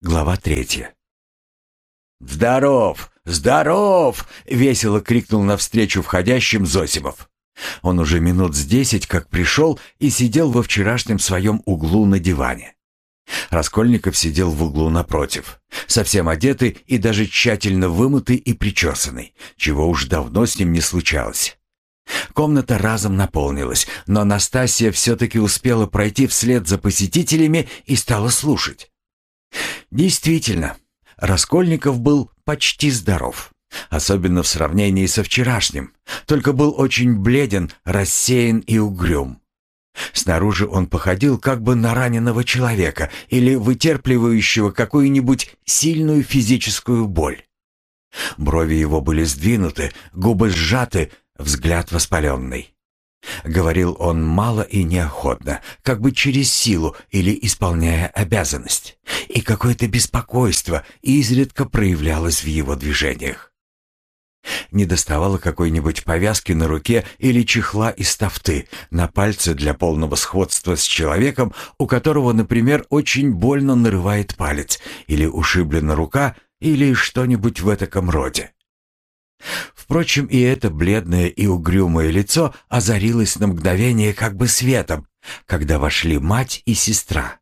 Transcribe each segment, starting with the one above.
Глава третья. «Здоров! Здоров!» — весело крикнул навстречу входящим Зосимов. Он уже минут с десять как пришел и сидел во вчерашнем своем углу на диване. Раскольников сидел в углу напротив, совсем одетый и даже тщательно вымытый и причесанный, чего уж давно с ним не случалось. Комната разом наполнилась, но Настасья все-таки успела пройти вслед за посетителями и стала слушать. Действительно, Раскольников был почти здоров, особенно в сравнении со вчерашним, только был очень бледен, рассеян и угрюм. Снаружи он походил как бы на раненого человека или вытерпливающего какую-нибудь сильную физическую боль. Брови его были сдвинуты, губы сжаты, взгляд воспаленный. Говорил он мало и неохотно, как бы через силу или исполняя обязанность, и какое-то беспокойство изредка проявлялось в его движениях. Не доставало какой-нибудь повязки на руке или чехла из тафты на пальце для полного сходства с человеком, у которого, например, очень больно нарывает палец, или ушиблена рука, или что-нибудь в этом роде. Впрочем, и это бледное и угрюмое лицо озарилось на мгновение как бы светом, когда вошли мать и сестра.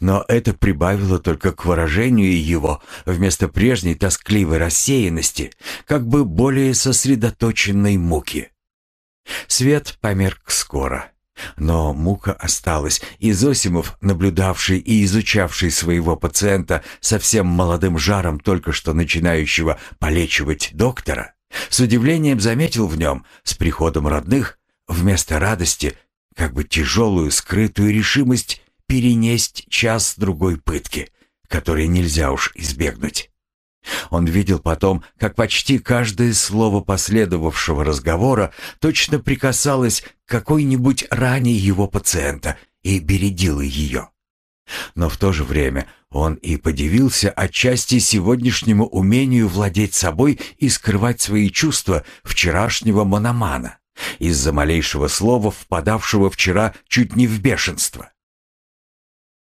Но это прибавило только к выражению его, вместо прежней тоскливой рассеянности, как бы более сосредоточенной муки. Свет померк скоро. Но мука осталась, и Зосимов, наблюдавший и изучавший своего пациента совсем молодым жаром только что начинающего полечивать доктора, с удивлением заметил в нем, с приходом родных, вместо радости, как бы тяжелую скрытую решимость перенесть час-другой пытки, которые нельзя уж избегнуть. Он видел потом, как почти каждое слово последовавшего разговора точно прикасалось к какой-нибудь ране его пациента и бередило ее. Но в то же время он и подивился отчасти сегодняшнему умению владеть собой и скрывать свои чувства вчерашнего мономана, из-за малейшего слова, впадавшего вчера чуть не в бешенство.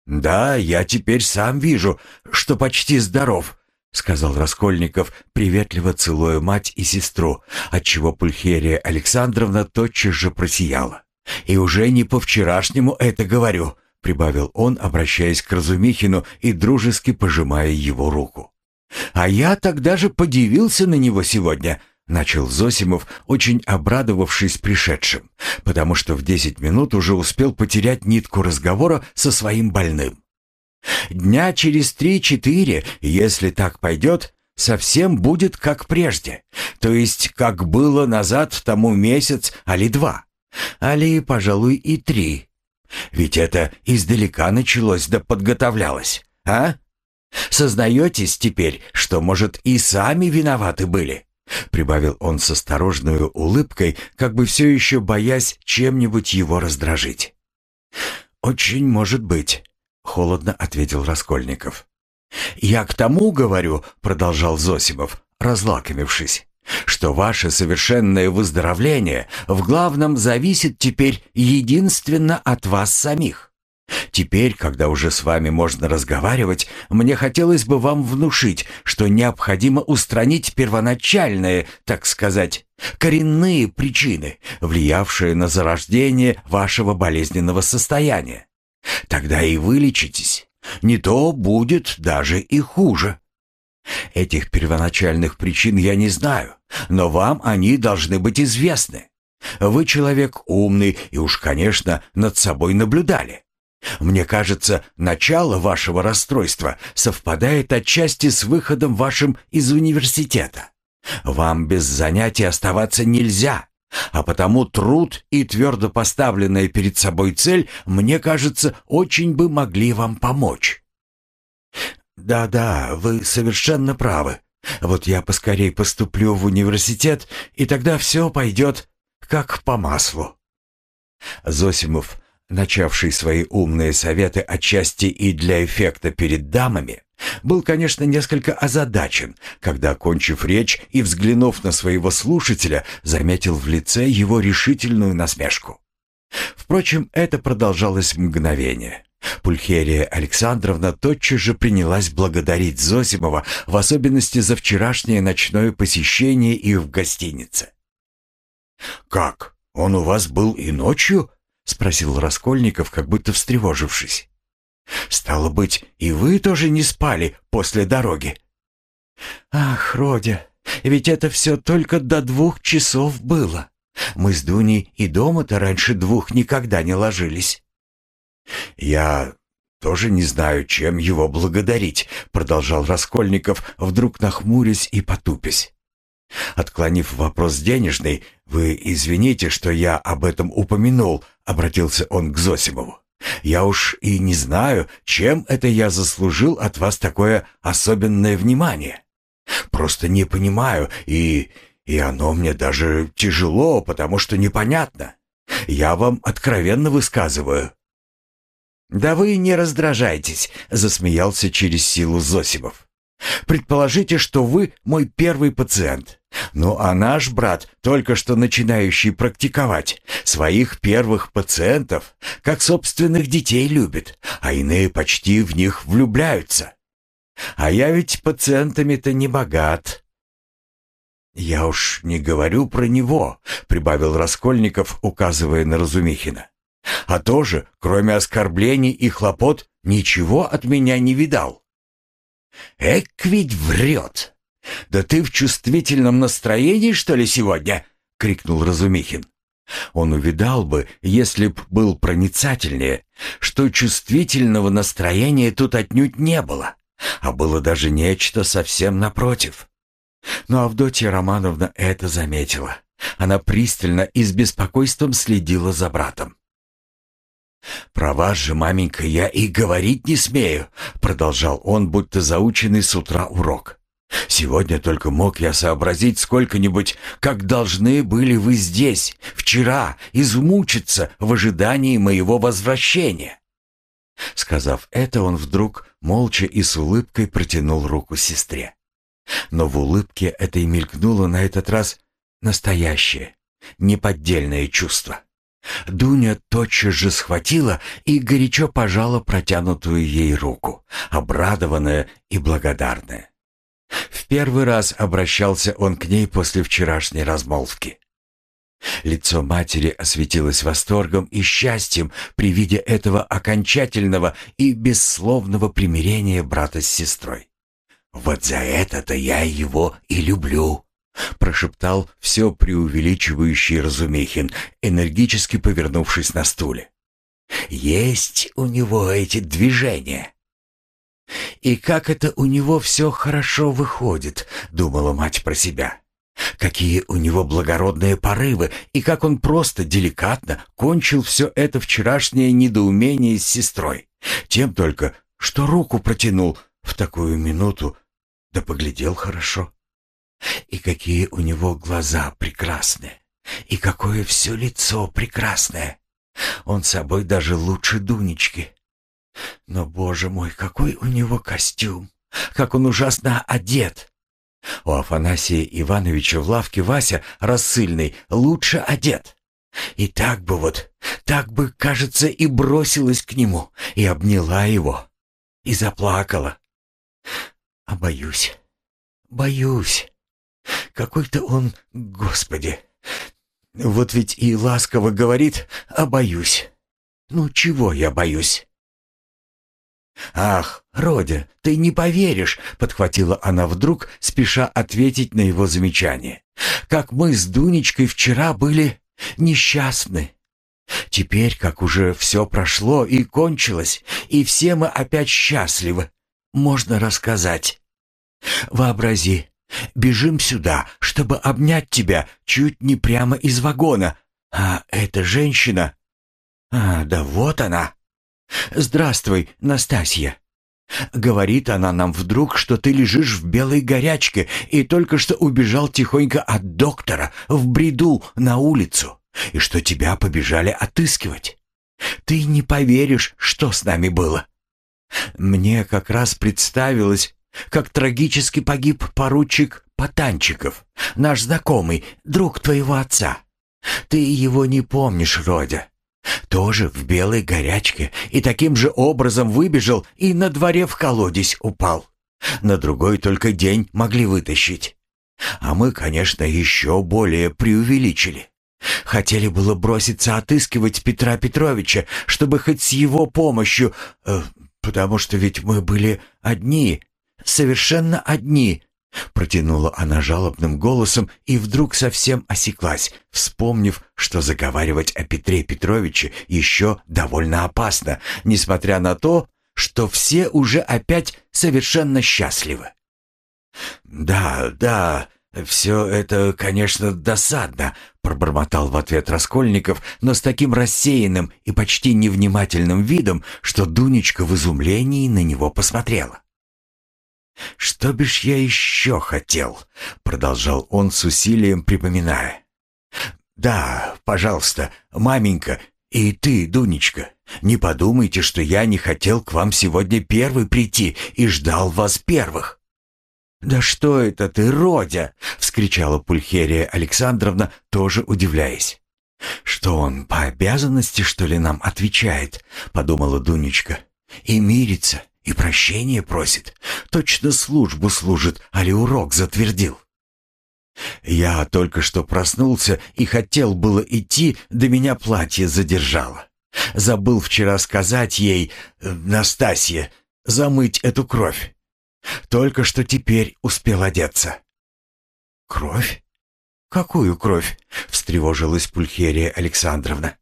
«Да, я теперь сам вижу, что почти здоров», — сказал Раскольников, приветливо целуя мать и сестру, отчего Пульхерия Александровна тотчас же просияла. «И уже не по-вчерашнему это говорю прибавил он, обращаясь к Разумихину и дружески пожимая его руку. «А я тогда же подивился на него сегодня», — начал Зосимов, очень обрадовавшись пришедшим, потому что в десять минут уже успел потерять нитку разговора со своим больным. «Дня через три-четыре, если так пойдет, совсем будет как прежде, то есть как было назад тому месяц, али два, али, пожалуй, и три, ведь это издалека началось да подготовлялось, а? Сознаетесь теперь, что, может, и сами виноваты были?» Прибавил он с осторожной улыбкой, как бы все еще боясь чем-нибудь его раздражить. «Очень может быть», — холодно ответил Раскольников. «Я к тому говорю», — продолжал Зосимов, разлакомившись, что ваше совершенное выздоровление в главном зависит теперь единственно от вас самих. Теперь, когда уже с вами можно разговаривать, мне хотелось бы вам внушить, что необходимо устранить первоначальные, так сказать, коренные причины, влиявшие на зарождение вашего болезненного состояния. Тогда и вылечитесь. Не то будет даже и хуже. Этих первоначальных причин я не знаю, но вам они должны быть известны. Вы человек умный и уж, конечно, над собой наблюдали. Мне кажется, начало вашего расстройства совпадает отчасти с выходом вашим из университета. Вам без занятий оставаться нельзя, а потому труд и твердо поставленная перед собой цель, мне кажется, очень бы могли вам помочь. «Да-да, вы совершенно правы. Вот я поскорей поступлю в университет, и тогда все пойдет как по маслу». Зосимов, начавший свои умные советы отчасти и для эффекта перед дамами, был, конечно, несколько озадачен, когда, кончив речь и взглянув на своего слушателя, заметил в лице его решительную насмешку. Впрочем, это продолжалось мгновение Пульхерия Александровна тотчас же принялась благодарить Зосимова, в особенности за вчерашнее ночное посещение их в гостинице. «Как? Он у вас был и ночью?» — спросил Раскольников, как будто встревожившись. «Стало быть, и вы тоже не спали после дороги?» «Ах, Родя, ведь это все только до двух часов было. Мы с Дуней и дома-то раньше двух никогда не ложились». «Я тоже не знаю, чем его благодарить», — продолжал Раскольников, вдруг нахмурясь и потупясь. Отклонив вопрос денежный, «Вы извините, что я об этом упомянул», — обратился он к Зосимову. «Я уж и не знаю, чем это я заслужил от вас такое особенное внимание. Просто не понимаю, и... и оно мне даже тяжело, потому что непонятно. Я вам откровенно высказываю». «Да вы не раздражайтесь», — засмеялся через силу Зосимов. «Предположите, что вы мой первый пациент. Ну а наш брат, только что начинающий практиковать, своих первых пациентов, как собственных детей любит, а иные почти в них влюбляются. А я ведь пациентами-то не богат». «Я уж не говорю про него», — прибавил Раскольников, указывая на Разумихина. А тоже, кроме оскорблений и хлопот, ничего от меня не видал. Эк ведь врет. Да ты в чувствительном настроении, что ли, сегодня? крикнул Разумихин. Он увидал бы, если б был проницательнее, что чувствительного настроения тут отнюдь не было, а было даже нечто совсем напротив. Но Авдотья Романовна это заметила. Она пристально и с беспокойством следила за братом. «Про вас же, маменька, я и говорить не смею», — продолжал он, будто заученный с утра урок. «Сегодня только мог я сообразить сколько-нибудь, как должны были вы здесь, вчера, измучиться в ожидании моего возвращения». Сказав это, он вдруг молча и с улыбкой протянул руку сестре. Но в улыбке этой мелькнуло на этот раз настоящее, неподдельное чувство. Дуня тотчас же схватила и горячо пожала протянутую ей руку, обрадованная и благодарная. В первый раз обращался он к ней после вчерашней размолвки. Лицо матери осветилось восторгом и счастьем при виде этого окончательного и бессловного примирения брата с сестрой. «Вот за это-то я его и люблю», прошептал все преувеличивающий Разумихин, энергически повернувшись на стуле. Есть у него эти движения. И как это у него все хорошо выходит, думала мать про себя. Какие у него благородные порывы, и как он просто деликатно кончил все это вчерашнее недоумение с сестрой. Тем только, что руку протянул в такую минуту, да поглядел хорошо. И какие у него глаза прекрасные. И какое все лицо прекрасное. Он собой даже лучше Дунечки. Но, боже мой, какой у него костюм! Как он ужасно одет! У Афанасия Ивановича в лавке Вася, рассыльный, лучше одет. И так бы вот, так бы, кажется, и бросилась к нему, и обняла его, и заплакала. А боюсь, боюсь. Какой-то он, господи. Вот ведь и ласково говорит, а боюсь. Ну чего я боюсь? «Ах, Родя, ты не поверишь!» — подхватила она вдруг, спеша ответить на его замечание. «Как мы с Дунечкой вчера были несчастны. Теперь, как уже все прошло и кончилось, и все мы опять счастливы, можно рассказать. Вообрази, Бежим сюда, чтобы обнять тебя чуть не прямо из вагона. А эта женщина... А, да вот она. Здравствуй, Настасья. Говорит она нам вдруг, что ты лежишь в белой горячке и только что убежал тихонько от доктора в бреду на улицу, и что тебя побежали отыскивать. Ты не поверишь, что с нами было. Мне как раз представилось, как трагически погиб поручик Потанчиков, наш знакомый, друг твоего отца. Ты его не помнишь, Родя. Тоже в белой горячке, и таким же образом выбежал и на дворе в колодец упал. На другой только день могли вытащить. А мы, конечно, еще более преувеличили. Хотели было броситься отыскивать Петра Петровича, чтобы хоть с его помощью, э, потому что ведь мы были одни, совершенно одни, Протянула она жалобным голосом и вдруг совсем осеклась, вспомнив, что заговаривать о Петре Петровиче еще довольно опасно, несмотря на то, что все уже опять совершенно счастливы. «Да, да, все это, конечно, досадно», — пробормотал в ответ Раскольников, но с таким рассеянным и почти невнимательным видом, что Дунечка в изумлении на него посмотрела. «Что бишь я еще хотел?» — продолжал он с усилием припоминая. «Да, пожалуйста, маменька и ты, Дунечка, не подумайте, что я не хотел к вам сегодня первый прийти и ждал вас первых». «Да что это ты, Родя!» — вскричала Пульхерия Александровна, тоже удивляясь. «Что он, по обязанности, что ли, нам отвечает?» — подумала Дунечка. «И мирится, и прощение просит. Точно службу служит, али урок затвердил. Я только что проснулся и хотел было идти, да меня платье задержало. Забыл вчера сказать ей, э, Настасье, замыть эту кровь. Только что теперь успел одеться. «Кровь? Какую кровь?» — встревожилась Пульхерия Александровна.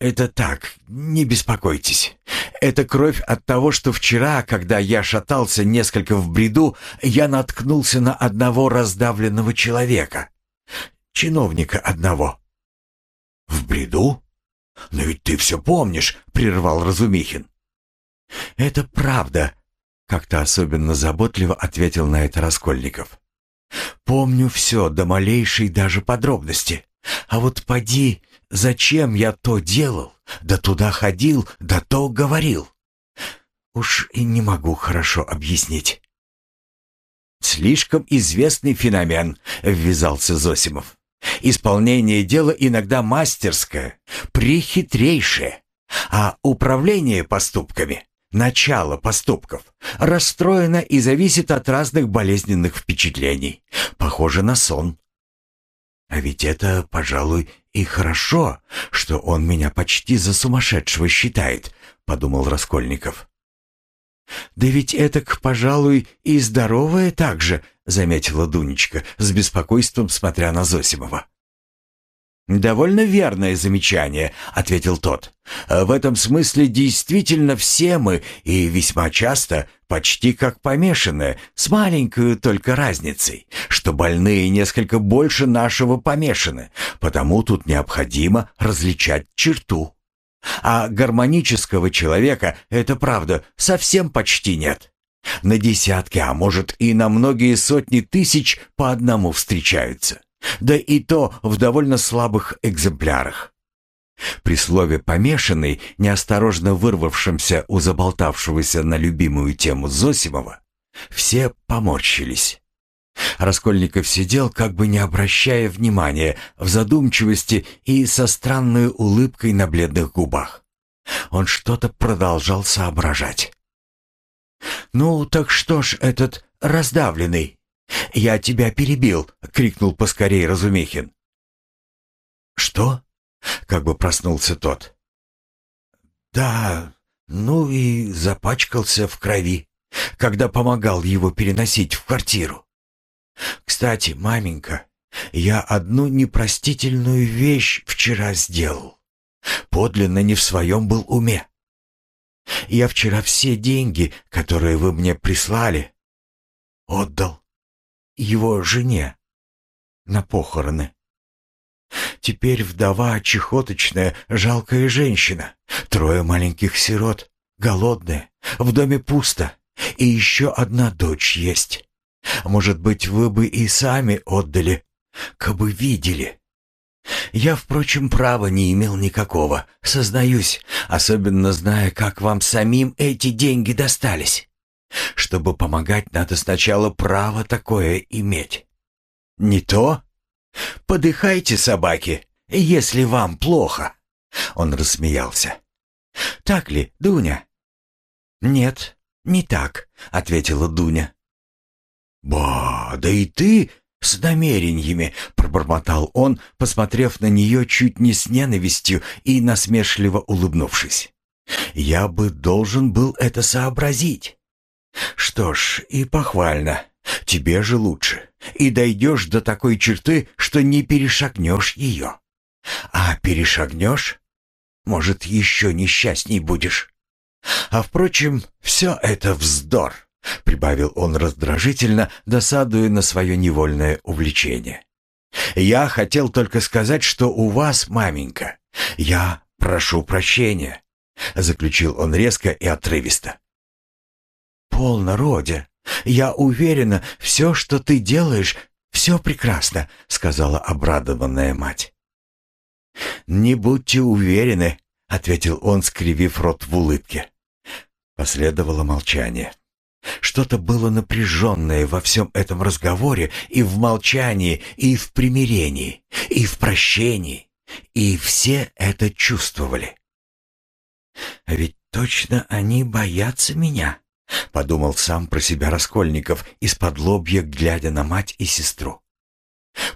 «Это так, не беспокойтесь. Это кровь от того, что вчера, когда я шатался несколько в бреду, я наткнулся на одного раздавленного человека. Чиновника одного». «В бреду? Но ведь ты все помнишь», — прервал Разумихин. «Это правда», — как-то особенно заботливо ответил на это Раскольников. «Помню все до малейшей даже подробности. А вот поди Зачем я то делал, да туда ходил, да то говорил? Уж и не могу хорошо объяснить. «Слишком известный феномен», — ввязался Зосимов. «Исполнение дела иногда мастерское, прихитрейшее, а управление поступками, начало поступков, расстроено и зависит от разных болезненных впечатлений. Похоже на сон. А ведь это, пожалуй, и хорошо, что он меня почти за сумасшедшего считает, подумал Раскольников. Да ведь это, пожалуй, и здоровое также, заметила Дунечка, с беспокойством смотря на Зосимова. «Довольно верное замечание», — ответил тот. «В этом смысле действительно все мы, и весьма часто, почти как помешанные, с маленькой только разницей, что больные несколько больше нашего помешаны, потому тут необходимо различать черту. А гармонического человека, это правда, совсем почти нет. На десятки, а может и на многие сотни тысяч по одному встречаются. Да и то в довольно слабых экземплярах. При слове «помешанный», неосторожно вырвавшемся у заболтавшегося на любимую тему Зосимова, все поморщились. Раскольников сидел, как бы не обращая внимания, в задумчивости и со странной улыбкой на бледных губах. Он что-то продолжал соображать. «Ну, так что ж этот раздавленный?» «Я тебя перебил!» — крикнул поскорей Разумихин. «Что?» — как бы проснулся тот. «Да, ну и запачкался в крови, когда помогал его переносить в квартиру. Кстати, маменька, я одну непростительную вещь вчера сделал. Подлинно не в своем был уме. Я вчера все деньги, которые вы мне прислали, отдал его жене на похороны. Теперь вдова чехоточная, жалкая женщина, трое маленьких сирот, голодные, в доме пусто, и еще одна дочь есть. Может быть, вы бы и сами отдали, кабы видели. Я, впрочем, права не имел никакого, сознаюсь, особенно зная, как вам самим эти деньги достались. Чтобы помогать, надо сначала право такое иметь. Не то? Подыхайте, собаки, если вам плохо. Он рассмеялся. «Так ли, Дуня?» «Нет, не так», — ответила Дуня. «Ба, да и ты с намерениями», — пробормотал он, посмотрев на нее чуть не с ненавистью и насмешливо улыбнувшись. «Я бы должен был это сообразить». «Что ж, и похвально. Тебе же лучше. И дойдешь до такой черты, что не перешагнешь ее. А перешагнешь, может, еще несчастней будешь. А впрочем, все это вздор». — прибавил он раздражительно, досадуя на свое невольное увлечение. «Я хотел только сказать, что у вас, маменька, я прошу прощения», — заключил он резко и отрывисто. «Полно, Родя. Я уверена, все, что ты делаешь, все прекрасно», — сказала обрадованная мать. «Не будьте уверены», — ответил он, скривив рот в улыбке. Последовало молчание. Что-то было напряженное во всем этом разговоре и в молчании, и в примирении, и в прощении, и все это чувствовали. «А ведь точно они боятся меня», — подумал сам про себя Раскольников, из-под лобья глядя на мать и сестру.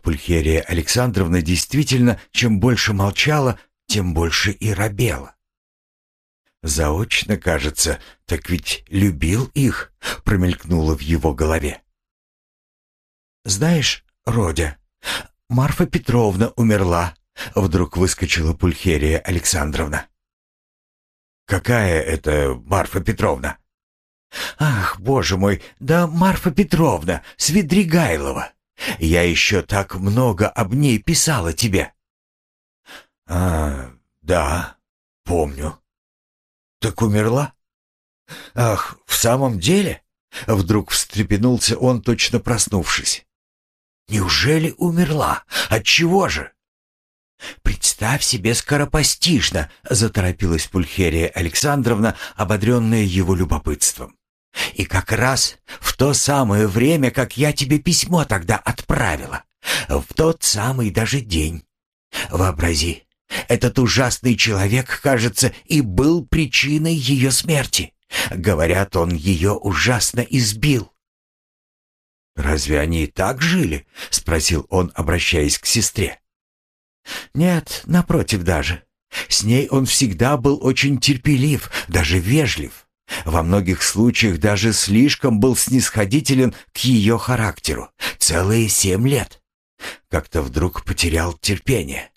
Пульхерия Александровна действительно, чем больше молчала, тем больше и робела. Заочно, кажется, так ведь любил их, промелькнуло в его голове. Знаешь, Родя, Марфа Петровна умерла, вдруг выскочила Пульхерия Александровна. Какая это Марфа Петровна? Ах, боже мой, да Марфа Петровна, Свидригайлова. Я еще так много об ней писала тебе. А, да, помню. «Так умерла?» «Ах, в самом деле?» Вдруг встрепенулся он, точно проснувшись. «Неужели умерла? От чего же?» «Представь себе скоропостижно», — заторопилась Пульхерия Александровна, ободренная его любопытством. «И как раз в то самое время, как я тебе письмо тогда отправила, в тот самый даже день. Вообрази, этот ужасный человек, кажется, и был причиной ее смерти. Говорят, он ее ужасно избил. «Разве они так жили?» — спросил он, обращаясь к сестре. «Нет, напротив даже. С ней он всегда был очень терпелив, даже вежлив. Во многих случаях даже слишком был снисходителен к ее характеру. Целые семь лет. Как-то вдруг потерял терпение.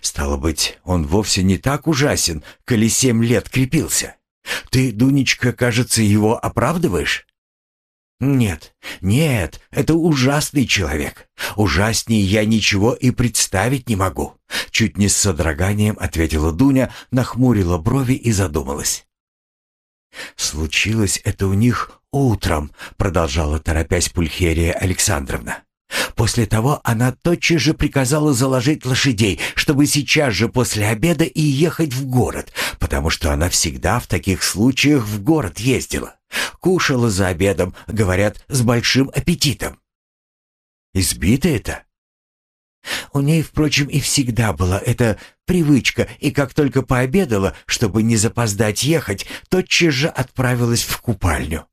Стало быть, он вовсе не так ужасен, коли семь лет крепился. Ты, Дунечка, кажется, его оправдываешь? Нет, нет, это ужасный человек. Ужаснее я ничего и представить не могу. Чуть не с содроганием ответила Дуня, нахмурила брови и задумалась. Случилось это у них утром, продолжала торопясь Пульхерия Александровна. После того она тотчас же приказала заложить лошадей, чтобы сейчас же после обеда и ехать в город, потому что она всегда в таких случаях в город ездила. Кушала за обедом, говорят, с большим аппетитом. Избита это? У ней, впрочем, и всегда была эта привычка, и как только пообедала, чтобы не запоздать ехать, тотчас же отправилась в купальню.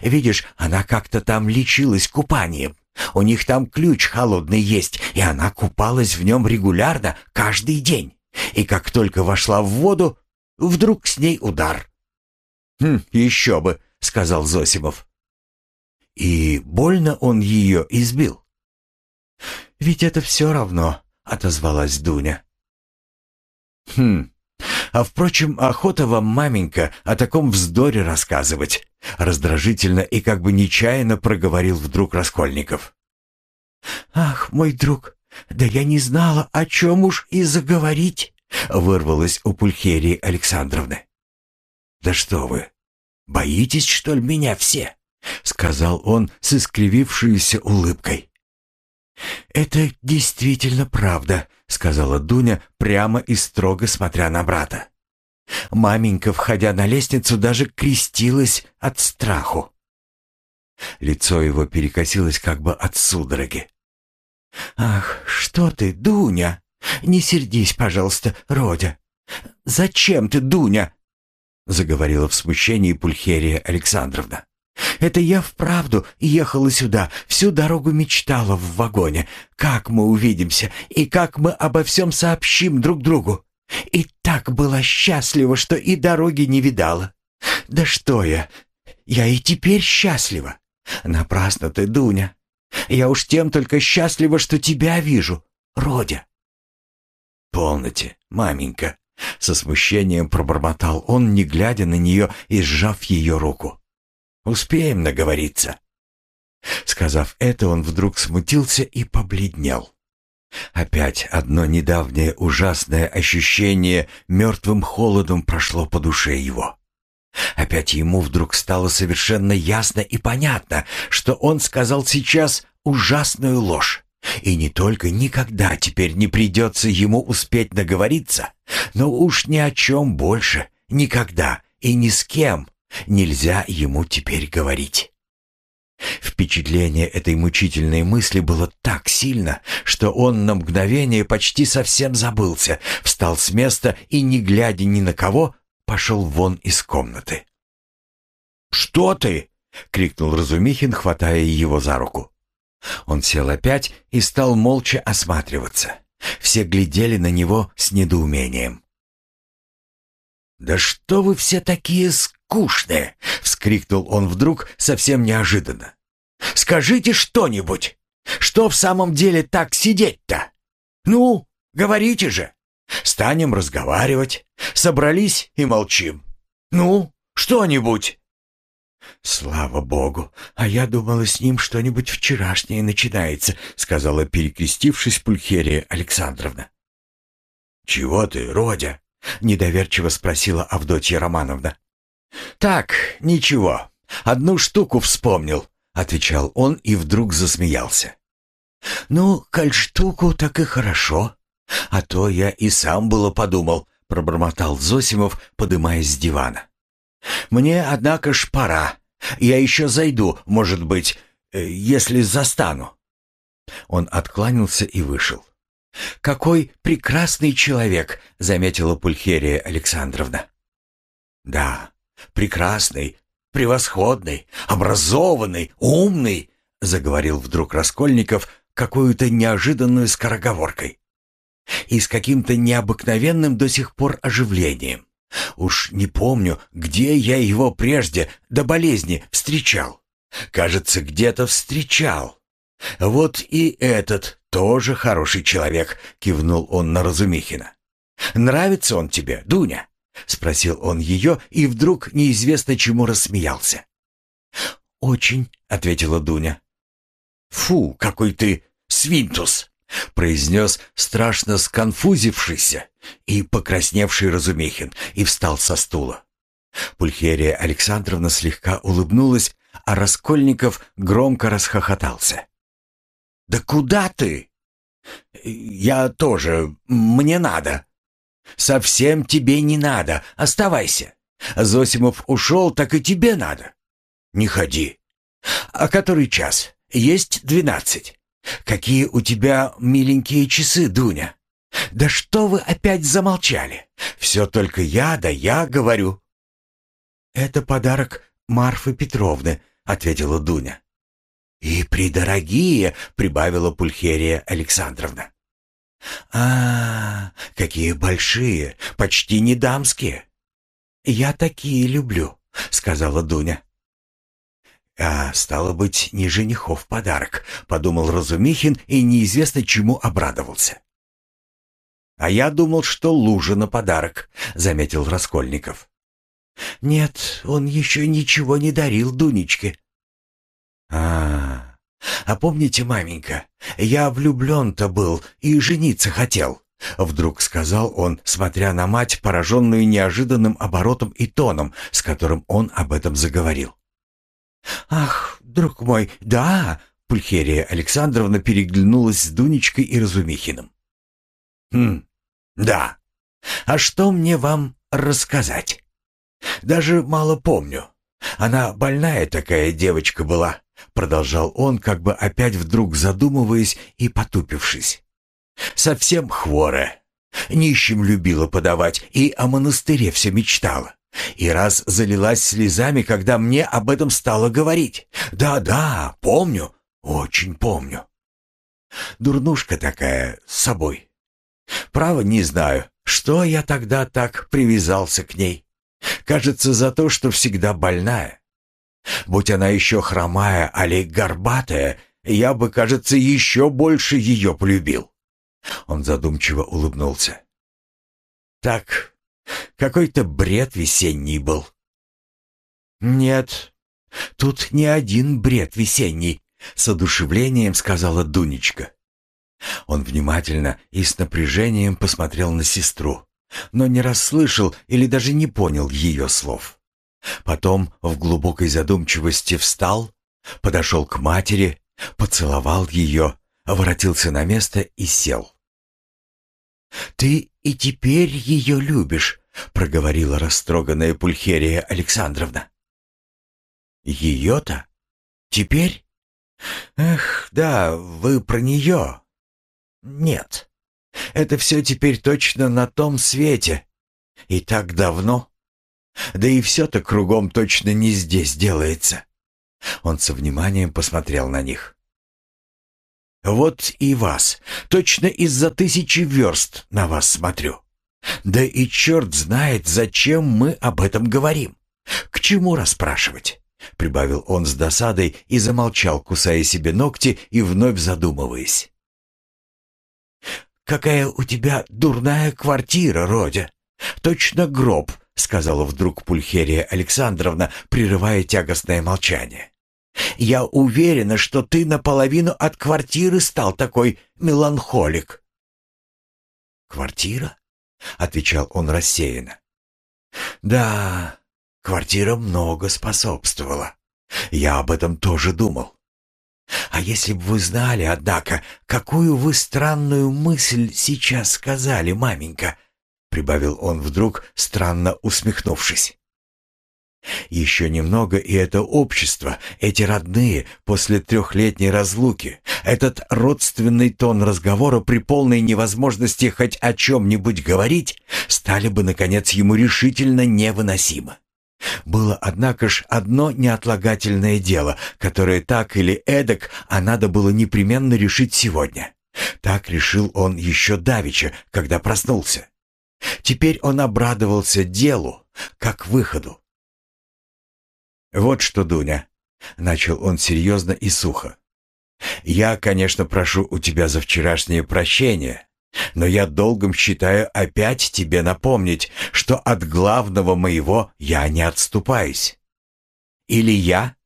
Видишь, она как-то там лечилась купанием. У них там ключ холодный есть, и она купалась в нем регулярно, каждый день. И как только вошла в воду, вдруг с ней удар. «Хм, еще бы», — сказал Зосимов. «И больно он ее избил?» «Ведь это все равно», — отозвалась Дуня. «Хм, а впрочем, охота вам, маменька, о таком вздоре рассказывать. Раздражительно и как бы нечаянно проговорил вдруг Раскольников. «Ах, мой друг, да я не знала, о чем уж и заговорить», вырвалось у Пульхерии Александровны. «Да что вы, боитесь, что ли, меня все?» сказал он с искривившейся улыбкой. «Это действительно правда», — сказала Дуня, прямо и строго смотря на брата. Маменька, входя на лестницу, даже крестилась от страху. Лицо его перекосилось как бы от судороги. «Ах, что ты, Дуня!» Не сердись, пожалуйста, Родя. Зачем ты, Дуня?» Заговорила в смущении Пульхерия Александровна. «Это я вправду ехала сюда, всю дорогу мечтала в вагоне, как мы увидимся и как мы обо всем сообщим друг другу. И так была счастлива, что и дороги не видала. Да что я, я и теперь счастлива. Напрасно ты, Дуня. Я уж тем только счастлива, что тебя вижу, Родя. «Полноте, маменька!» Со смущением пробормотал он, не глядя на нее и сжав ее руку. «Успеем наговориться». Сказав это, он вдруг смутился и побледнел. Опять одно недавнее ужасное ощущение мертвым холодом прошло по душе его. Опять ему вдруг стало совершенно ясно и понятно, что он сказал сейчас ужасную ложь. И не только никогда теперь не придется ему успеть наговориться, но уж ни о чем больше, никогда и ни с кем нельзя ему теперь говорить. Впечатление этой мучительной мысли было так сильно, что он на мгновение почти совсем забылся, встал с места и, не глядя ни на кого, пошел вон из комнаты. «Что ты?» — крикнул Разумихин, хватая его за руку. Он сел опять и стал молча осматриваться. Все глядели на него с недоумением. «Да что вы все такие скучные!» — вскрикнул он вдруг совсем неожиданно. «Скажите что-нибудь! Что в самом деле так сидеть-то? Ну, говорите же! Станем разговаривать. Собрались и молчим. Ну, что-нибудь!» «Слава богу! А я думала, с ним что-нибудь вчерашнее начинается», сказала, перекрестившись Пульхерия Александровна. «Чего ты, Родя?» — недоверчиво спросила Авдотья Романовна. «Так, ничего. Одну штуку вспомнил», — отвечал он и вдруг засмеялся. «Ну, коль штуку, так и хорошо. А то я и сам было подумал», — пробормотал Зосимов, подымаясь с дивана. «Мне, однако ж, пора. Я еще зайду, может быть, э, если застану». Он откланялся и вышел. «Какой прекрасный человек!» — заметила Пульхерия Александровна. «Да, прекрасный, превосходный, образованный, умный!» — заговорил вдруг Раскольников какую-то неожиданную скороговоркой. И с каким-то необыкновенным до сих пор оживлением. Уж не помню, где я его прежде до болезни встречал. Кажется, где-то встречал. Вот и этот тоже хороший человек, кивнул он на Разумихина. Нравится он тебе, Дуня? спросил он ее и вдруг неизвестно чему рассмеялся. Очень, ответила Дуня. Фу, какой ты свинтус! произнес страшно сконфузившийся и покрасневший Разумихин и встал со стула. Пульхерия Александровна слегка улыбнулась, а Раскольников громко расхохотался. «Да куда ты?» «Я тоже. Мне надо». «Совсем тебе не надо. Оставайся. Зосимов ушел, так и тебе надо. Не ходи. А который час? Есть двенадцать. «Какие у тебя миленькие часы, Дуня! Да что вы опять замолчали? Все только я, да я говорю!» «Это подарок Марфы Петровны», — ответила Дуня. «И придорогие», — прибавила Пульхерия Александровна. «А, какие большие, почти не дамские». «Я такие люблю», — сказала Дуня. «А, стало быть, не женихов подарок», — подумал Разумихин и неизвестно чему обрадовался. «А я думал, что лужа на подарок», — заметил Раскольников. «Нет, он еще ничего не дарил Дунечке». «А, а помните, маменька, я влюблен-то был и жениться хотел», — вдруг сказал он, смотря на мать, пораженную неожиданным оборотом и тоном, с которым он об этом заговорил. «Ах, друг мой, да!» Пульхерия Александровна переглянулась с Дунечкой и Разумихиным. «Хм, да. А что мне вам рассказать? Даже мало помню. Она больная такая девочка была», — продолжал он, как бы опять вдруг задумываясь и потупившись. Совсем хворая. Нищим любила подавать и о монастыре все мечтала. И раз залилась слезами, когда мне об этом стало говорить. Да-да, помню, очень помню. Дурнушка такая с собой. Право не знаю, что я тогда так привязался к ней. Кажется, за то, что всегда больная. Будь она еще хромая, али горбатая, я бы, кажется, еще больше ее полюбил. Он задумчиво улыбнулся. Так, какой-то бред весенний был. Нет, тут не один бред весенний, с одушевлением сказала Дунечка. Он внимательно и с напряжением посмотрел на сестру, но не расслышал или даже не понял ее слов. Потом в глубокой задумчивости встал, подошел к матери, поцеловал ее, воротился на место и сел. «Ты и теперь ее любишь», — проговорила растроганная Пульхерия Александровна. «Ее-то? Теперь? Эх, да, вы про нее. Нет, это все теперь точно на том свете. И так давно. Да и все-то кругом точно не здесь делается». Он со вниманием посмотрел на них. Вот и вас. Точно из-за тысячи верст на вас смотрю. Да и черт знает, зачем мы об этом говорим. К чему расспрашивать?» Прибавил он с досадой и замолчал, кусая себе ногти и вновь задумываясь. «Какая у тебя дурная квартира, Родя! Точно гроб!» — сказала вдруг Пульхерия Александровна, прерывая тягостное молчание. Я уверена, что ты наполовину от квартиры стал такой меланхолик». «Квартира?» — отвечал он рассеянно. «Да, квартира много способствовала. Я об этом тоже думал. А если бы вы знали, однако, какую вы странную мысль сейчас сказали, маменька?» — прибавил он вдруг, странно усмехнувшись. Еще немного, и это общество, эти родные, после трехлетней разлуки, этот родственный тон разговора при полной невозможности хоть о чем-нибудь говорить, стали бы, наконец, ему решительно невыносимы. Было, однако ж, одно неотлагательное дело, которое так или эдак, а надо было непременно решить сегодня. Так решил он еще давеча, когда проснулся. Теперь он обрадовался делу, как выходу. «Вот что, Дуня», — начал он серьезно и сухо. «Я, конечно, прошу у тебя за вчерашнее прощение, но я долгом считаю опять тебе напомнить, что от главного моего я не отступаюсь. Или я,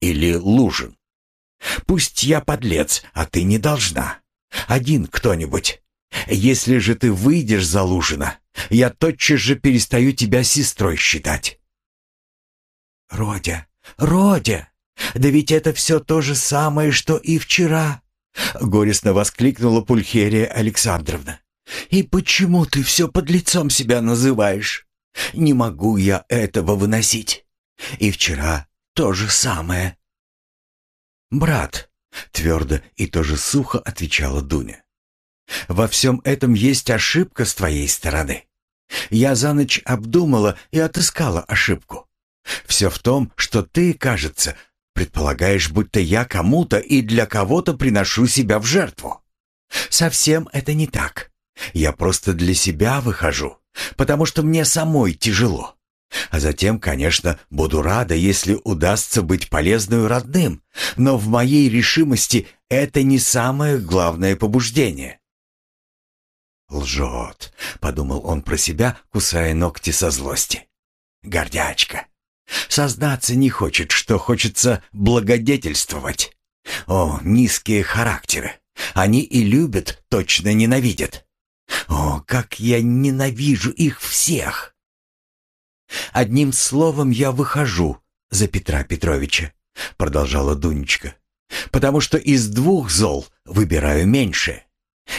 или Лужин. Пусть я подлец, а ты не должна. Один кто-нибудь. Если же ты выйдешь за Лужина, я тотчас же перестаю тебя сестрой считать. «Родя! Родя! Да ведь это все то же самое, что и вчера!» Горестно воскликнула Пульхерия Александровна. «И почему ты все под лицом себя называешь? Не могу я этого выносить. И вчера то же самое». «Брат», — твердо и тоже сухо отвечала Дуня, «во всем этом есть ошибка с твоей стороны. Я за ночь обдумала и отыскала ошибку. Все в том, что ты, кажется, предполагаешь, будто я кому-то и для кого-то приношу себя в жертву. Совсем это не так. Я просто для себя выхожу, потому что мне самой тяжело. А затем, конечно, буду рада, если удастся быть полезной родным, но в моей решимости это не самое главное побуждение. «Лжет», — подумал он про себя, кусая ногти со злости. «Гордячка! Сознаться не хочет, что хочется благодетельствовать. О, низкие характеры! Они и любят, точно ненавидят. О, как я ненавижу их всех! Одним словом, я выхожу за Петра Петровича, продолжала Дунечка, потому что из двух зол выбираю меньше.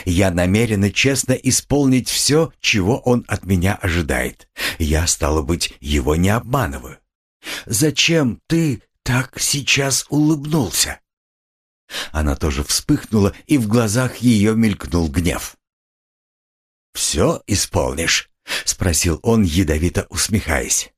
Я намерена честно исполнить все, чего он от меня ожидает. Я, стало быть, его не обманываю. Зачем ты так сейчас улыбнулся? Она тоже вспыхнула, и в глазах ее мелькнул гнев. «Все исполнишь?» — спросил он, ядовито усмехаясь.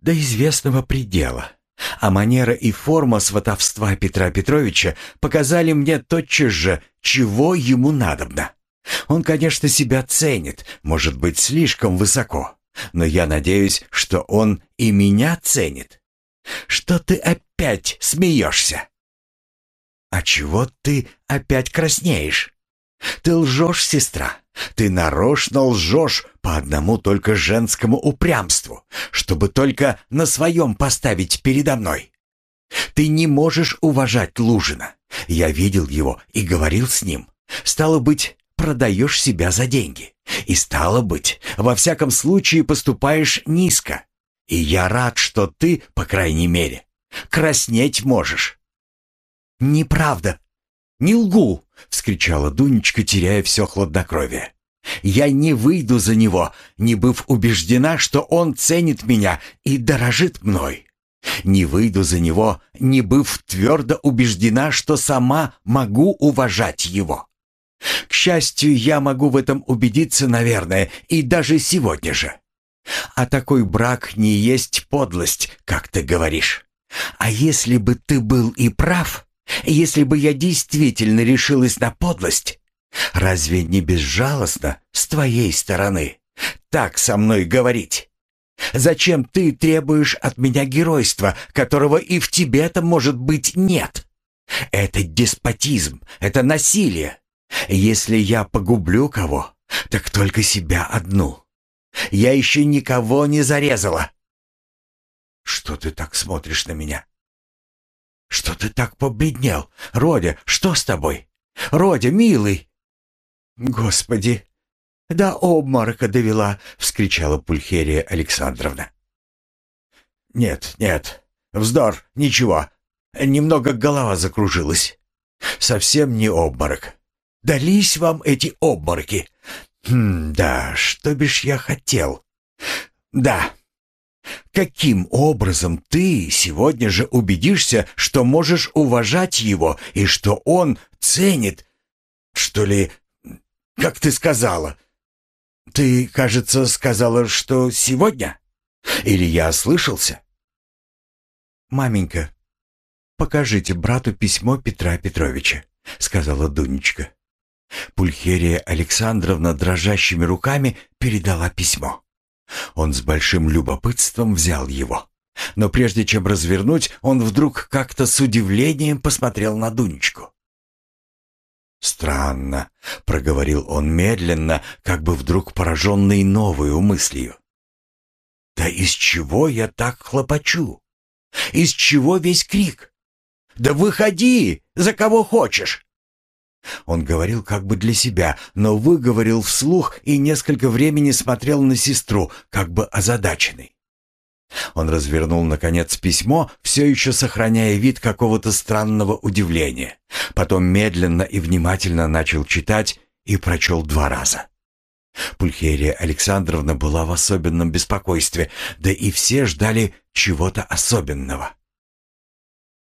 «До известного предела. А манера и форма сватовства Петра Петровича показали мне тотчас же, чего ему надобно. Он, конечно, себя ценит, может быть, слишком высоко, но я надеюсь, что он и меня ценит. Что ты опять смеешься?» «А чего ты опять краснеешь? Ты лжешь, сестра. Ты нарочно лжешь по одному только женскому упрямству, чтобы только на своем поставить передо мной. Ты не можешь уважать Лужина. Я видел его и говорил с ним. Стало быть, продаешь себя за деньги. И стало быть, во всяком случае поступаешь низко. И я рад, что ты, по крайней мере, краснеть можешь. Неправда. Не лгу, вскричала Дунечка, теряя все хладнокровие. Я не выйду за него, не быв убеждена, что он ценит меня и дорожит мной. Не выйду за него, не быв твердо убеждена, что сама могу уважать его. К счастью, я могу в этом убедиться, наверное, и даже сегодня же. А такой брак не есть подлость, как ты говоришь. А если бы ты был и прав, если бы я действительно решилась на подлость, разве не безжалостно с твоей стороны так со мной говорить? Зачем ты требуешь от меня геройства, которого и в тебе-то, может быть, нет? Это деспотизм, это насилие. Если я погублю кого, так только себя одну. Я еще никого не зарезала. Что ты так смотришь на меня? Что ты так побледнел? Родя, что с тобой? Родя, милый!» «Господи! Да обморока довела!» — вскричала Пульхерия Александровна. «Нет, нет, вздор, ничего. Немного голова закружилась. Совсем не обморок. Дались вам эти обмороки? Хм, да, что бишь я хотел? Да, Каким образом ты сегодня же убедишься, что можешь уважать его и что он ценит, что ли, как ты сказала? Ты, кажется, сказала, что сегодня? Или я ослышался? Маменька, покажите брату письмо Петра Петровича, сказала Дунечка. Пульхерия Александровна дрожащими руками передала письмо. Он с большим любопытством взял его. Но прежде чем развернуть, он вдруг как-то с удивлением посмотрел на Дунечку. «Странно», — проговорил он медленно, как бы вдруг пораженный новой мыслью. «Да из чего я так хлопочу? Из чего весь крик? Да выходи, за кого хочешь!» Он говорил как бы для себя, но выговорил вслух и несколько времени смотрел на сестру, как бы озадаченный. Он развернул, наконец, письмо, все еще сохраняя вид какого-то странного удивления. Потом медленно и внимательно начал читать и прочел два раза. Пульхерия Александровна была в особенном беспокойстве, да и все ждали чего-то особенного.